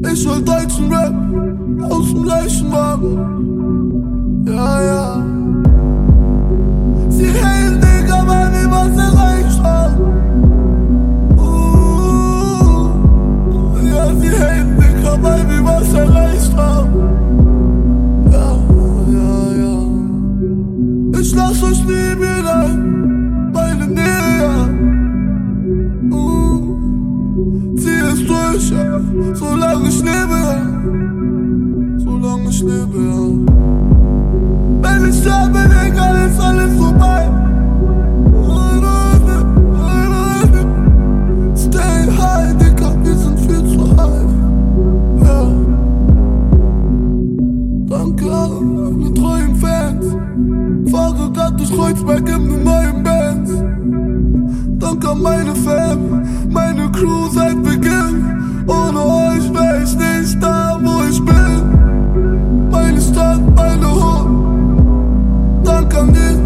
Ik zal tijd zijn rap, als een lijstje maken. Durch, ja, solange ich lebe, ja. Solange ich lebe, ja. Wenn ich sterbe, Digga, ist alles vorbei. Stay high, Digga, wir sind viel zu high. Ja. Danke an meine treuen Fans. Fahre grad durch Kreuzberg in neuen Bands. Danke an meine Fam, meine Crew seit Beginn. Danke